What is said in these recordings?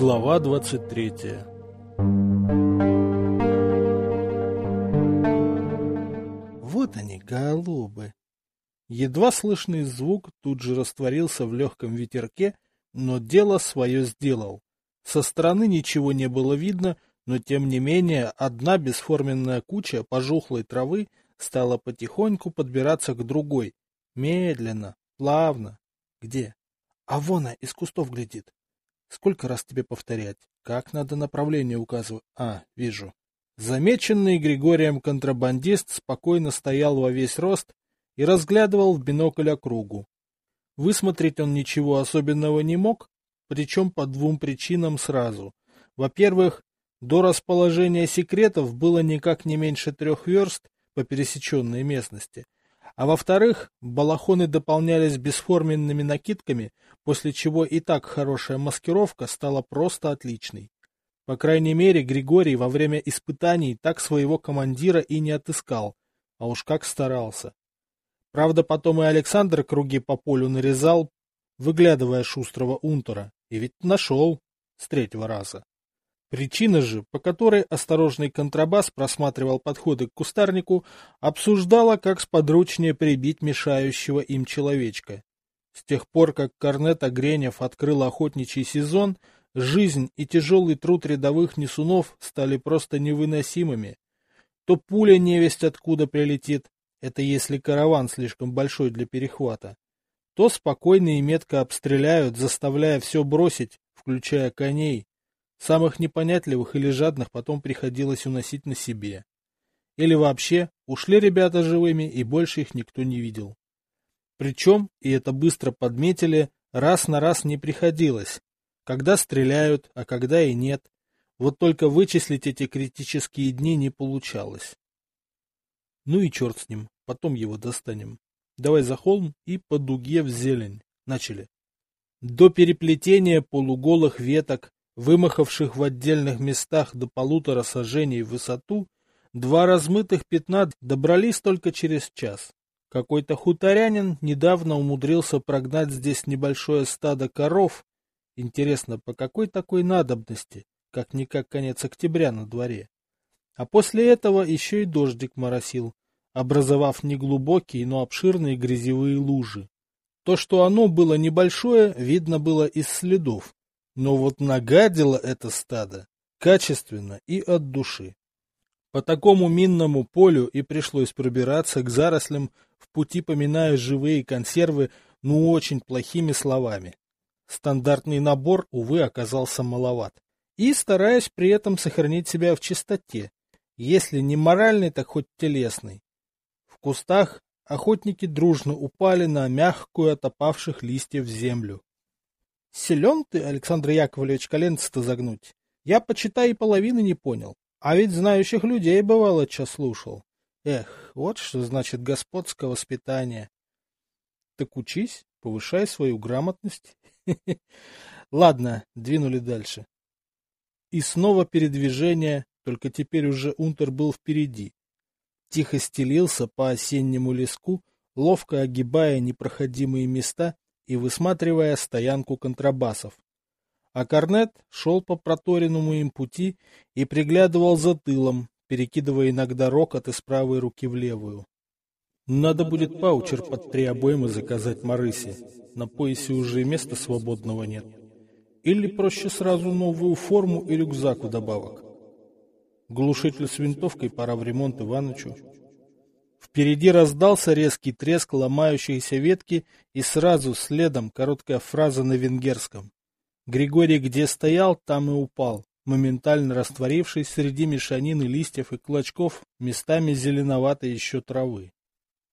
Глава 23 Вот они, голубы. Едва слышный звук тут же растворился в легком ветерке, но дело свое сделал. Со стороны ничего не было видно, но тем не менее одна бесформенная куча пожухлой травы стала потихоньку подбираться к другой. Медленно, плавно. Где? А вон она из кустов глядит. Сколько раз тебе повторять? Как надо направление указывать? А, вижу. Замеченный Григорием контрабандист спокойно стоял во весь рост и разглядывал в бинокль округу. Высмотреть он ничего особенного не мог, причем по двум причинам сразу. Во-первых, до расположения секретов было никак не меньше трех верст по пересеченной местности, а во-вторых, балахоны дополнялись бесформенными накидками, после чего и так хорошая маскировка стала просто отличной. По крайней мере, Григорий во время испытаний так своего командира и не отыскал, а уж как старался. Правда, потом и Александр круги по полю нарезал, выглядывая шустрого унтера, и ведь нашел с третьего раза. Причина же, по которой осторожный контрабас просматривал подходы к кустарнику, обсуждала, как сподручнее прибить мешающего им человечка. С тех пор, как Корнет Огренев открыл охотничий сезон, жизнь и тяжелый труд рядовых несунов стали просто невыносимыми. То пуля невесть откуда прилетит, это если караван слишком большой для перехвата, то спокойно и метко обстреляют, заставляя все бросить, включая коней, Самых непонятливых или жадных потом приходилось уносить на себе. Или вообще, ушли ребята живыми, и больше их никто не видел. Причем, и это быстро подметили, раз на раз не приходилось. Когда стреляют, а когда и нет. Вот только вычислить эти критические дни не получалось. Ну и черт с ним, потом его достанем. Давай за холм и по дуге в зелень. Начали. До переплетения полуголых веток вымахавших в отдельных местах до полутора сажений в высоту, два размытых пятна добрались только через час. Какой-то хуторянин недавно умудрился прогнать здесь небольшое стадо коров. Интересно, по какой такой надобности, как-никак конец октября на дворе. А после этого еще и дождик моросил, образовав неглубокие, но обширные грязевые лужи. То, что оно было небольшое, видно было из следов, но вот нагадило это стадо качественно и от души. По такому минному полю и пришлось пробираться к зарослям, в пути поминая живые консервы, ну очень плохими словами. Стандартный набор, увы, оказался маловат. И стараясь при этом сохранить себя в чистоте, если не моральный, так хоть телесный. В кустах охотники дружно упали на мягкую от опавших листьев землю. Силен ты, Александр Яковлевич, коленца-то загнуть. Я, почитай, и половины не понял. А ведь знающих людей, бывало, чё слушал. Эх, вот что значит господское воспитание. Так учись, повышай свою грамотность. Ладно, двинули дальше. И снова передвижение, только теперь уже Унтер был впереди. Тихо стелился по осеннему леску, ловко огибая непроходимые места и высматривая стоянку контрабасов. А Корнет шел по проторенному им пути и приглядывал за тылом, перекидывая иногда рокот из правой руки в левую. Надо будет паучер под три обоймы заказать Марысе. На поясе уже места свободного нет. Или проще сразу новую форму и рюкзак вдобавок. Глушитель с винтовкой пора в ремонт Иванычу. Впереди раздался резкий треск ломающейся ветки и сразу следом короткая фраза на венгерском. Григорий где стоял, там и упал, моментально растворившись среди мешанины листьев и клочков, местами зеленоватой еще травы.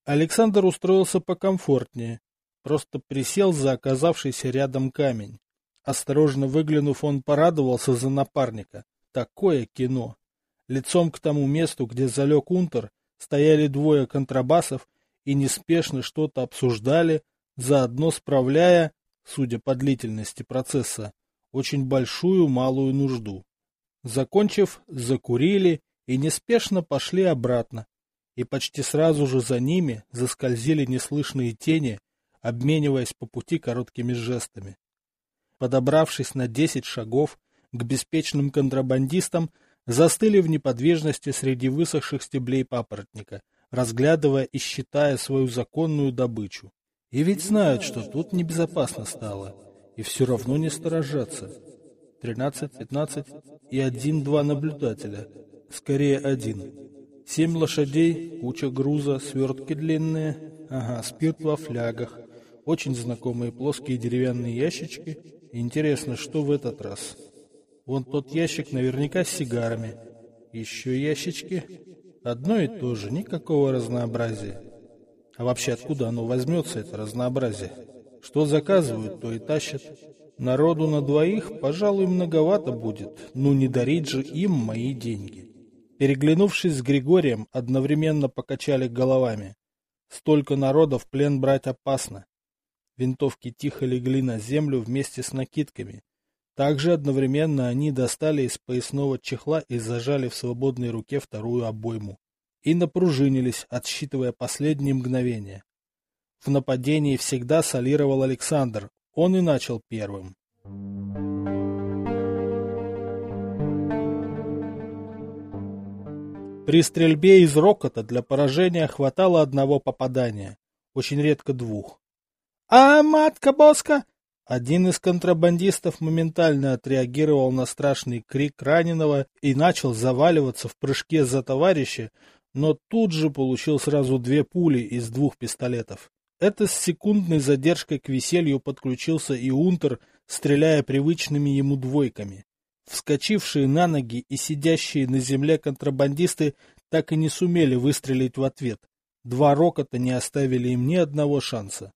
Александр устроился покомфортнее, просто присел за оказавшийся рядом камень. Осторожно выглянув, он порадовался за напарника. Такое кино! Лицом к тому месту, где залег Унтер, стояли двое контрабасов и неспешно что-то обсуждали, заодно справляя, судя по длительности процесса, очень большую малую нужду. Закончив, закурили и неспешно пошли обратно, и почти сразу же за ними заскользили неслышные тени, обмениваясь по пути короткими жестами. Подобравшись на десять шагов, к беспечным контрабандистам, застыли в неподвижности среди высохших стеблей папоротника, разглядывая и считая свою законную добычу. И ведь знают, что тут небезопасно стало, и все равно не сторожатся. Тринадцать, пятнадцать и один-два наблюдателя. Скорее один. Семь лошадей, куча груза, свертки длинные. Ага, спирт во флягах. Очень знакомые плоские деревянные ящички. Интересно, что в этот раз? Вон тот ящик наверняка с сигарами. Еще ящички. Одно и то же, никакого разнообразия. А вообще откуда оно возьмется, это разнообразие? Что заказывают, то и тащат. Народу на двоих, пожалуй, многовато будет, ну не дарить же им мои деньги. Переглянувшись с Григорием, одновременно покачали головами. Столько народа в плен брать опасно. Винтовки тихо легли на землю вместе с накидками. Также одновременно они достали из поясного чехла и зажали в свободной руке вторую обойму. И напружинились, отсчитывая последние мгновения. В нападении всегда солировал Александр, он и начал первым. При стрельбе из рокота для поражения хватало одного попадания, очень редко двух. «А, матка Боска!» Один из контрабандистов моментально отреагировал на страшный крик раненого и начал заваливаться в прыжке за товарища, но тут же получил сразу две пули из двух пистолетов. Это с секундной задержкой к веселью подключился и Унтер, стреляя привычными ему двойками. Вскочившие на ноги и сидящие на земле контрабандисты так и не сумели выстрелить в ответ. Два рокота не оставили им ни одного шанса.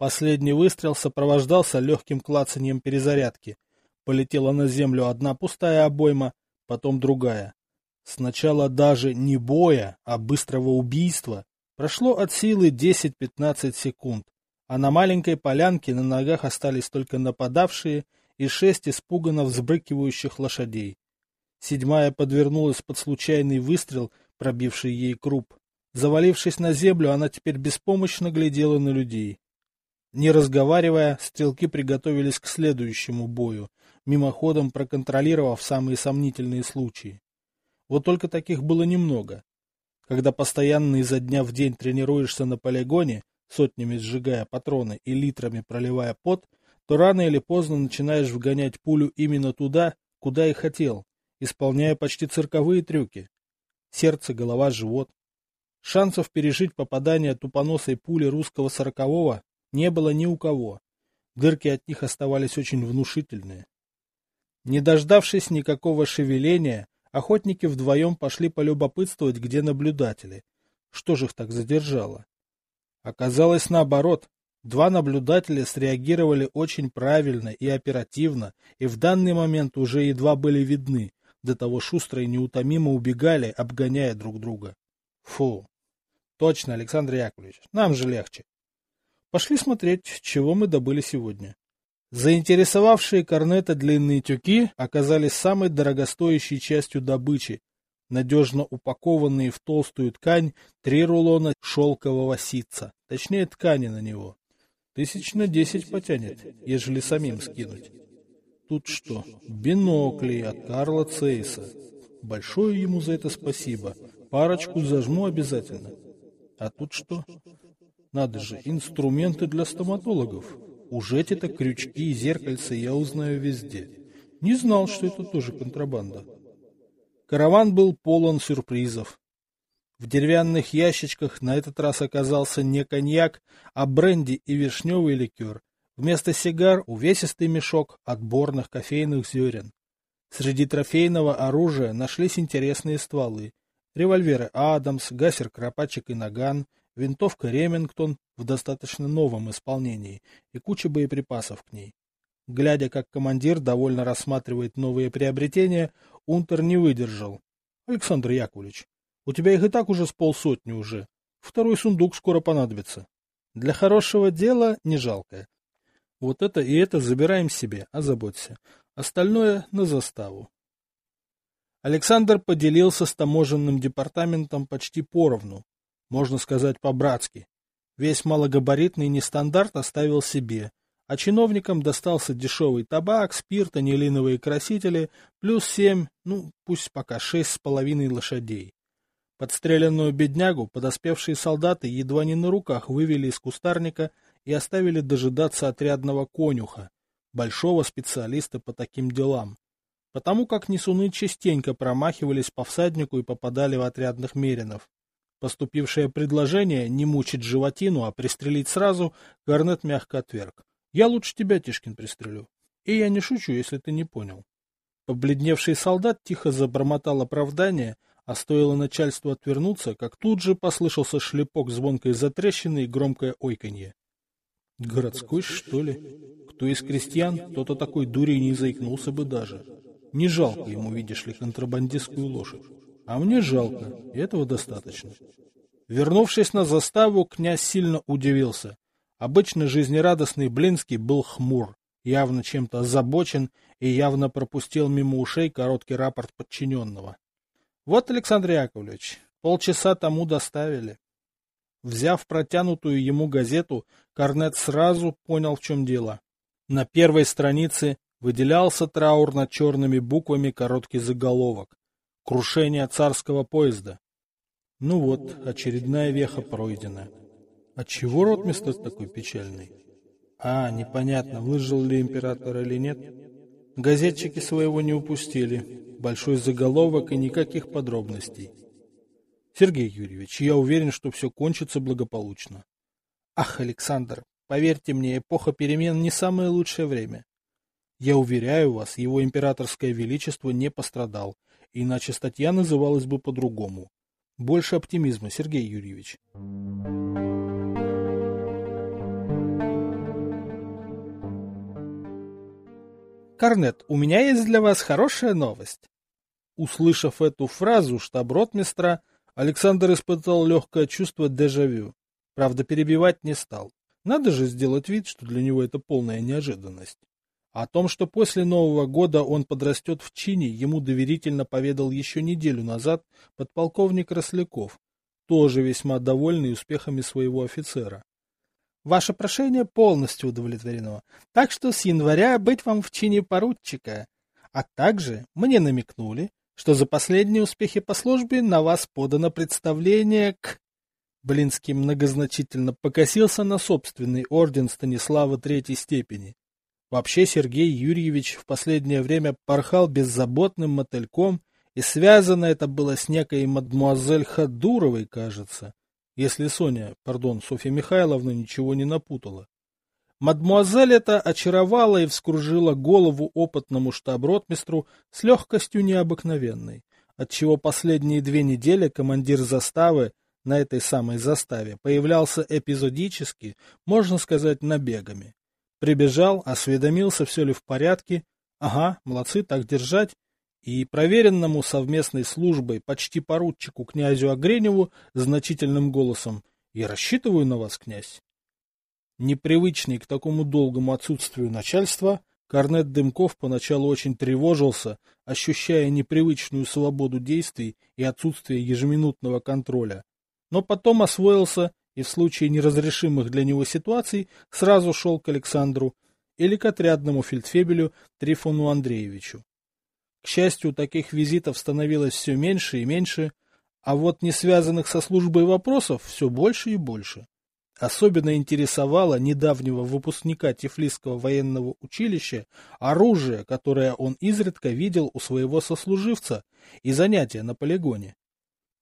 Последний выстрел сопровождался легким клацаньем перезарядки. Полетела на землю одна пустая обойма, потом другая. Сначала даже не боя, а быстрого убийства, Прошло от силы 10-15 секунд, а на маленькой полянке на ногах остались только нападавшие и шесть испуганно взбрыкивающих лошадей. Седьмая подвернулась под случайный выстрел, пробивший ей круп. Завалившись на землю, она теперь беспомощно глядела на людей. Не разговаривая, стрелки приготовились к следующему бою, мимоходом проконтролировав самые сомнительные случаи. Вот только таких было немного. Когда постоянно изо дня в день тренируешься на полигоне, сотнями сжигая патроны и литрами проливая пот, то рано или поздно начинаешь вгонять пулю именно туда, куда и хотел, исполняя почти цирковые трюки. Сердце, голова, живот. Шансов пережить попадание тупоносой пули русского сорокового не было ни у кого. Дырки от них оставались очень внушительные. Не дождавшись никакого шевеления, Охотники вдвоем пошли полюбопытствовать, где наблюдатели. Что же их так задержало? Оказалось наоборот. Два наблюдателя среагировали очень правильно и оперативно, и в данный момент уже едва были видны, до того шустро и неутомимо убегали, обгоняя друг друга. Фу. Точно, Александр Яковлевич, нам же легче. Пошли смотреть, чего мы добыли сегодня. Заинтересовавшие корнета длинные тюки оказались самой дорогостоящей частью добычи, надежно упакованные в толстую ткань три рулона шелкового ситца, точнее ткани на него. Тысяч на десять потянет, ежели самим скинуть. Тут что? Бинокли от Карла Цейса. Большое ему за это спасибо. Парочку зажму обязательно. А тут что? Надо же, инструменты для стоматологов. Уж эти-то крючки и зеркальца я узнаю везде. Не знал, что это тоже контрабанда. Караван был полон сюрпризов. В деревянных ящичках на этот раз оказался не коньяк, а бренди и вишневый ликер. Вместо сигар увесистый мешок отборных кофейных зерен. Среди трофейного оружия нашлись интересные стволы. Револьверы Адамс, гасер Кропачек и Наган, винтовка Ремингтон в достаточно новом исполнении и куча боеприпасов к ней. Глядя, как командир довольно рассматривает новые приобретения, Унтер не выдержал. — Александр Яковлевич, у тебя их и так уже с полсотни уже. Второй сундук скоро понадобится. Для хорошего дела не жалко. Вот это и это забираем себе, озаботься. Остальное на заставу. Александр поделился с таможенным департаментом почти поровну, можно сказать по-братски. Весь малогабаритный нестандарт оставил себе, а чиновникам достался дешевый табак, спирт, анилиновые красители, плюс семь, ну, пусть пока шесть с половиной лошадей. Подстреленную беднягу подоспевшие солдаты едва не на руках вывели из кустарника и оставили дожидаться отрядного конюха, большого специалиста по таким делам. Потому как несуны частенько промахивались по всаднику и попадали в отрядных меринов. Поступившее предложение не мучить животину, а пристрелить сразу, Гарнет мягко отверг. Я лучше тебя, Тишкин, пристрелю. И я не шучу, если ты не понял. Побледневший солдат тихо забормотал оправдание, а стоило начальству отвернуться, как тут же послышался шлепок звонкой затрещины и громкое ойканье. Городской, что ли? Кто из крестьян, тот о такой дуре не заикнулся бы даже. Не жалко ему, видишь ли, контрабандистскую лошадь. А мне жалко, и этого достаточно. Вернувшись на заставу, князь сильно удивился. Обычно жизнерадостный Блинский был хмур, явно чем-то озабочен и явно пропустил мимо ушей короткий рапорт подчиненного. Вот, Александр Яковлевич, полчаса тому доставили. Взяв протянутую ему газету, Корнет сразу понял, в чем дело. На первой странице выделялся траурно черными буквами короткий заголовок «Крушение царского поезда». Ну вот, очередная веха пройдена. Отчего ротмистр такой печальный? А, непонятно, выжил ли император или нет. Газетчики своего не упустили. Большой заголовок и никаких подробностей. Сергей Юрьевич, я уверен, что все кончится благополучно. Ах, Александр, поверьте мне, эпоха перемен не самое лучшее время. Я уверяю вас, его императорское величество не пострадал, иначе статья называлась бы по-другому. Больше оптимизма, Сергей Юрьевич. Корнет, у меня есть для вас хорошая новость. Услышав эту фразу штаб-ротмистра, Александр испытал легкое чувство дежавю. Правда, перебивать не стал. Надо же сделать вид, что для него это полная неожиданность. О том, что после Нового года он подрастет в чине, ему доверительно поведал еще неделю назад подполковник Росляков, тоже весьма довольный успехами своего офицера. Ваше прошение полностью удовлетворено, так что с января быть вам в чине поручика. А также мне намекнули, что за последние успехи по службе на вас подано представление к... Блинский многозначительно покосился на собственный орден Станислава Третьей степени. Вообще Сергей Юрьевич в последнее время порхал беззаботным мотыльком, и связано это было с некой мадмуазель Хадуровой, кажется, если Соня, пардон, Софья Михайловна ничего не напутала. Мадмуазель это очаровала и вскружила голову опытному штаб-ротмистру с легкостью необыкновенной, отчего последние две недели командир заставы на этой самой заставе появлялся эпизодически, можно сказать, набегами. Прибежал, осведомился, все ли в порядке. Ага, молодцы, так держать и проверенному совместной службой почти поручику князю Огреневу значительным голосом «Я рассчитываю на вас, князь». Непривычный к такому долгому отсутствию начальства, Корнет Дымков поначалу очень тревожился, ощущая непривычную свободу действий и отсутствие ежеминутного контроля. Но потом освоился и в случае неразрешимых для него ситуаций сразу шел к Александру или к отрядному фельдфебелю Трифону Андреевичу. К счастью, таких визитов становилось все меньше и меньше, а вот не связанных со службой вопросов все больше и больше. Особенно интересовало недавнего выпускника Тифлисского военного училища оружие, которое он изредка видел у своего сослуживца, и занятия на полигоне.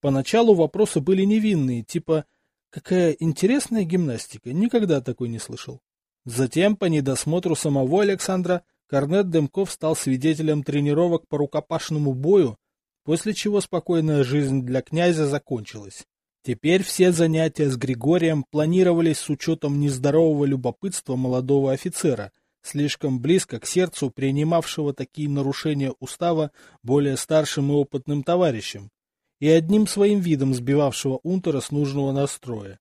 Поначалу вопросы были невинные, типа «Какая интересная гимнастика, никогда такой не слышал». Затем, по недосмотру самого Александра, Корнет Дымков стал свидетелем тренировок по рукопашному бою, после чего спокойная жизнь для князя закончилась. Теперь все занятия с Григорием планировались с учетом нездорового любопытства молодого офицера, слишком близко к сердцу принимавшего такие нарушения устава более старшим и опытным товарищем, и одним своим видом сбивавшего Унтера с нужного настроя.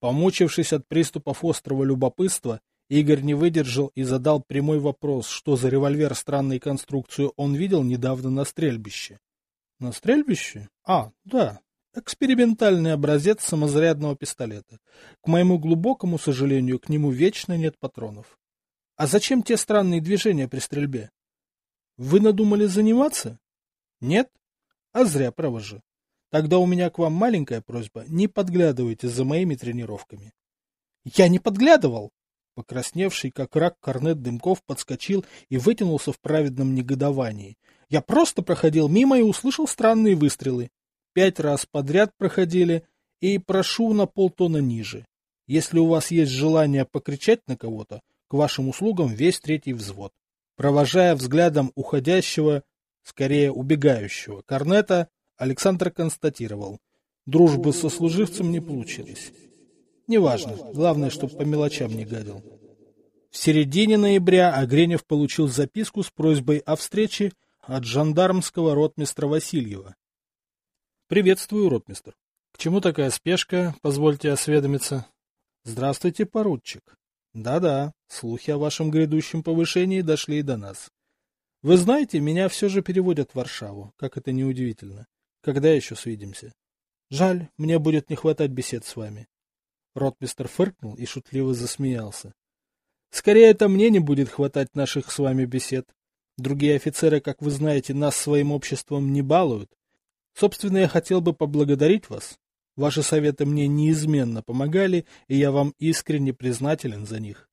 Помучившись от приступов острого любопытства, Игорь не выдержал и задал прямой вопрос, что за револьвер странной конструкции он видел недавно на стрельбище. На стрельбище? А, да. Экспериментальный образец самозарядного пистолета. К моему глубокому сожалению, к нему вечно нет патронов. А зачем те странные движения при стрельбе? Вы надумали заниматься? Нет? А зря, право же. Тогда у меня к вам маленькая просьба, не подглядывайте за моими тренировками. Я не подглядывал! Покрасневший, как рак, корнет Дымков подскочил и вытянулся в праведном негодовании. Я просто проходил мимо и услышал странные выстрелы. Пять раз подряд проходили, и прошу на полтона ниже. Если у вас есть желание покричать на кого-то, к вашим услугам весь третий взвод. Провожая взглядом уходящего, скорее убегающего, корнета, Александр констатировал. Дружбы со служивцем не получилось. Неважно, главное, чтобы по мелочам не гадил. В середине ноября Агренев получил записку с просьбой о встрече от жандармского ротмистра Васильева. «Приветствую, ротмистр. К чему такая спешка, позвольте осведомиться?» «Здравствуйте, поручик. Да-да, слухи о вашем грядущем повышении дошли и до нас. Вы знаете, меня все же переводят в Варшаву, как это неудивительно. Когда еще свидимся? Жаль, мне будет не хватать бесед с вами. Ротмистер фыркнул и шутливо засмеялся. Скорее, это мне не будет хватать наших с вами бесед. Другие офицеры, как вы знаете, нас своим обществом не балуют. Собственно, я хотел бы поблагодарить вас. Ваши советы мне неизменно помогали, и я вам искренне признателен за них.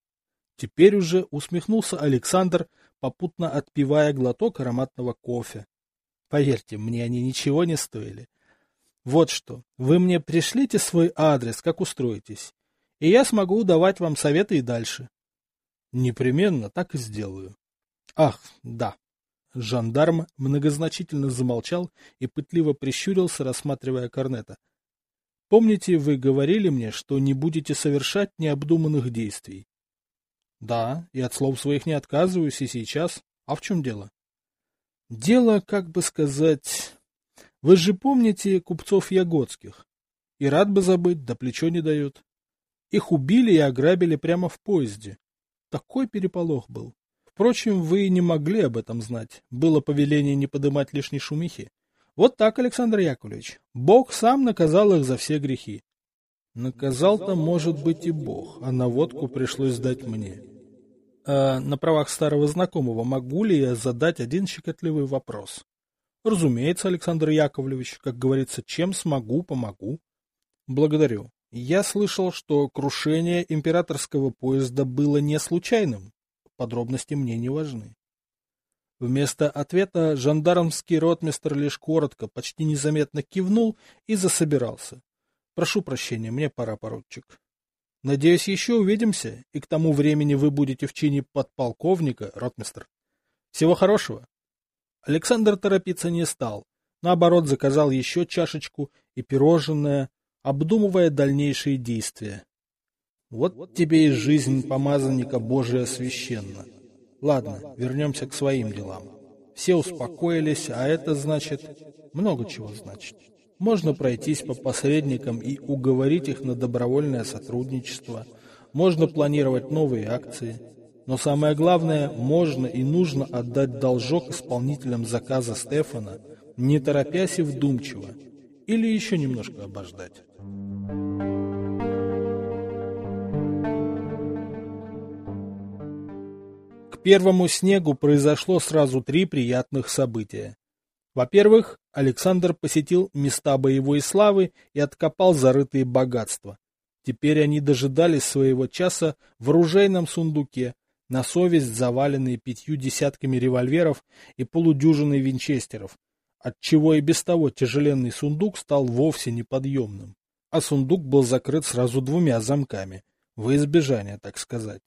Теперь уже усмехнулся Александр, попутно отпивая глоток ароматного кофе. Поверьте, мне они ничего не стоили. Вот что, вы мне пришлите свой адрес, как устроитесь, и я смогу давать вам советы и дальше. Непременно так и сделаю. Ах, да. Жандарм многозначительно замолчал и пытливо прищурился, рассматривая корнета. Помните, вы говорили мне, что не будете совершать необдуманных действий? Да, и от слов своих не отказываюсь и сейчас. А в чем дело? Дело, как бы сказать... Вы же помните купцов Ягодских? И рад бы забыть, да плечо не дают. Их убили и ограбили прямо в поезде. Такой переполох был. Впрочем, вы не могли об этом знать. Было повеление не подымать лишней шумихи. Вот так, Александр Яковлевич. Бог сам наказал их за все грехи. Наказал-то, может быть, и Бог, а наводку пришлось дать мне. А на правах старого знакомого могу ли я задать один щекотливый вопрос? Разумеется, Александр Яковлевич, как говорится, чем смогу, помогу. Благодарю. Я слышал, что крушение императорского поезда было не случайным. Подробности мне не важны. Вместо ответа жандармский ротмистр лишь коротко, почти незаметно кивнул и засобирался. Прошу прощения, мне пора, поручик. Надеюсь, еще увидимся, и к тому времени вы будете в чине подполковника, ротмистр. Всего хорошего. Александр торопиться не стал. Наоборот, заказал еще чашечку и пирожное, обдумывая дальнейшие действия. Вот тебе и жизнь помазанника Божия священна. Ладно, вернемся к своим делам. Все успокоились, а это значит... Много чего значит. Можно пройтись по посредникам и уговорить их на добровольное сотрудничество. Можно планировать новые акции. Но самое главное, можно и нужно отдать должок исполнителям заказа Стефана, не торопясь и вдумчиво. Или еще немножко обождать. К первому снегу произошло сразу три приятных события. Во-первых, Александр посетил места боевой славы и откопал зарытые богатства. Теперь они дожидались своего часа в оружейном сундуке, на совесть заваленные пятью десятками револьверов и полудюжиной винчестеров, отчего и без того тяжеленный сундук стал вовсе неподъемным. А сундук был закрыт сразу двумя замками, во избежание, так сказать.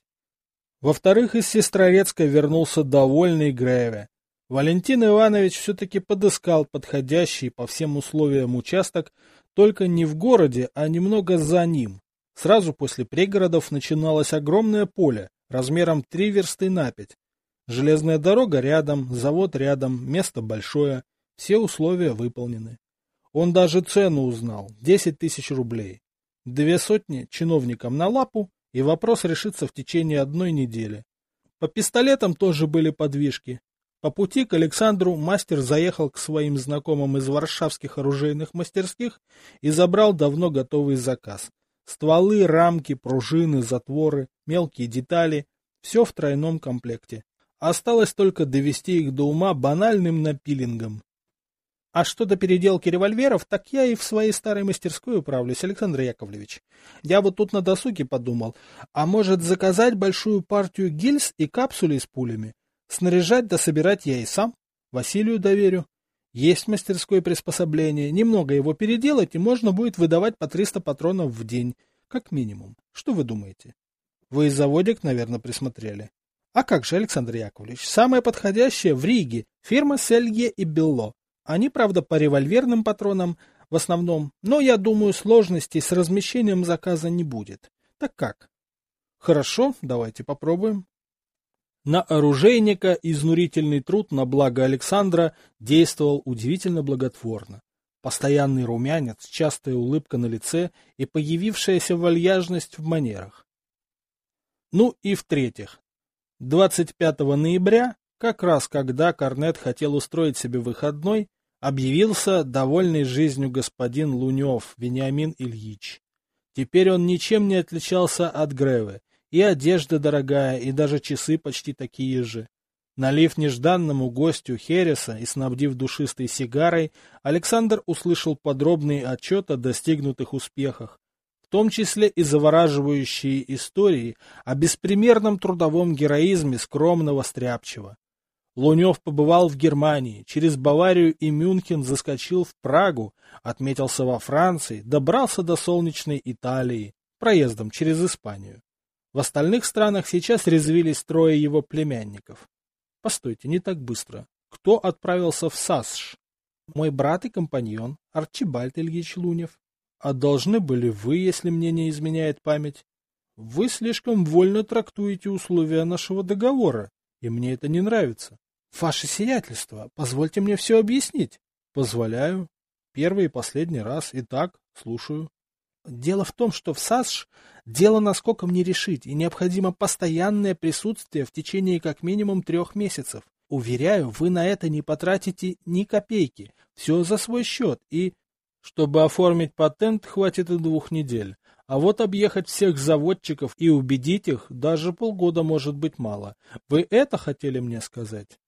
Во-вторых, из Сестрорецка вернулся довольный Греве. Валентин Иванович все-таки подыскал подходящий по всем условиям участок, только не в городе, а немного за ним. Сразу после пригородов начиналось огромное поле, размером три версты на пять. Железная дорога рядом, завод рядом, место большое, все условия выполнены. Он даже цену узнал – 10 тысяч рублей. Две сотни чиновникам на лапу, и вопрос решится в течение одной недели. По пистолетам тоже были подвижки. По пути к Александру мастер заехал к своим знакомым из варшавских оружейных мастерских и забрал давно готовый заказ. Стволы, рамки, пружины, затворы, мелкие детали Все в тройном комплекте. Осталось только довести их до ума банальным напилингом. А что до переделки револьверов, так я и в своей старой мастерской управлюсь, Александр Яковлевич. Я вот тут на досуге подумал, а может заказать большую партию гильз и капсули с пулями? Снаряжать да собирать я и сам. Василию доверю. Есть мастерское приспособление, немного его переделать, и можно будет выдавать по 300 патронов в день, как минимум. Что вы думаете? Вы и заводик, наверное, присмотрели. А как же, Александр Яковлевич, самое подходящее в Риге, фирма Селье и Белло. Они, правда, по револьверным патронам в основном, но я думаю, сложностей с размещением заказа не будет. Так как? Хорошо, давайте попробуем. На оружейника изнурительный труд на благо Александра действовал удивительно благотворно. Постоянный румянец, частая улыбка на лице и появившаяся вальяжность в манерах. Ну и в-третьих, 25 ноября, как раз когда Корнет хотел устроить себе выходной, объявился довольный жизнью господин Лунев Вениамин Ильич. Теперь он ничем не отличался от Гревы, и одежда дорогая, и даже часы почти такие же. Налив нежданному гостю Хереса и снабдив душистой сигарой, Александр услышал подробный отчет о достигнутых успехах, в том числе и завораживающие истории о беспримерном трудовом героизме скромного стряпчего. Лунев побывал в Германии, через Баварию и Мюнхен заскочил в Прагу, отметился во Франции, добрался до солнечной Италии, проездом через Испанию. В остальных странах сейчас резвились трое его племянников. Постойте, не так быстро. Кто отправился в САСШ? Мой брат и компаньон, Арчибальд Ильич Лунев. А должны были вы, если мне не изменяет память. Вы слишком вольно трактуете условия нашего договора, и мне это не нравится. Ваше сиятельство, позвольте мне все объяснить. Позволяю. Первый и последний раз. Итак, слушаю. Дело в том, что в САСШ дело наскоком не решить, и необходимо постоянное присутствие в течение как минимум трех месяцев. Уверяю, вы на это не потратите ни копейки. Все за свой счет, и... Чтобы оформить патент, хватит и двух недель. А вот объехать всех заводчиков и убедить их даже полгода может быть мало. Вы это хотели мне сказать?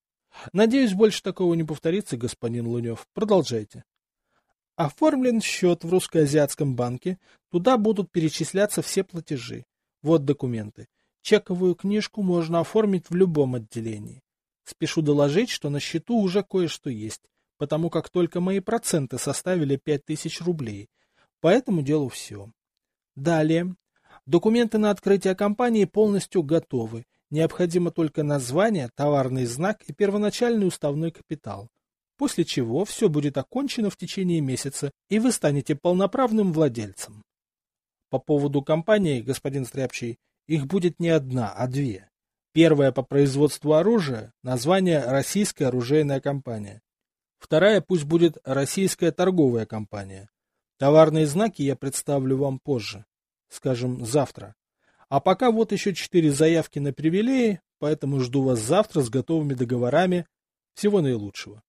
Надеюсь, больше такого не повторится, господин Лунев. Продолжайте. Оформлен счет в Русско-Азиатском банке, туда будут перечисляться все платежи. Вот документы. Чековую книжку можно оформить в любом отделении. Спешу доложить, что на счету уже кое-что есть, потому как только мои проценты составили 5000 рублей. По этому делу все. Далее. Документы на открытие компании полностью готовы. Необходимо только название, товарный знак и первоначальный уставной капитал после чего все будет окончено в течение месяца, и вы станете полноправным владельцем. По поводу компании, господин Стряпчий, их будет не одна, а две. Первая по производству оружия, название «Российская оружейная компания». Вторая пусть будет «Российская торговая компания». Товарные знаки я представлю вам позже, скажем, завтра. А пока вот еще четыре заявки на привилеи, поэтому жду вас завтра с готовыми договорами. Всего наилучшего.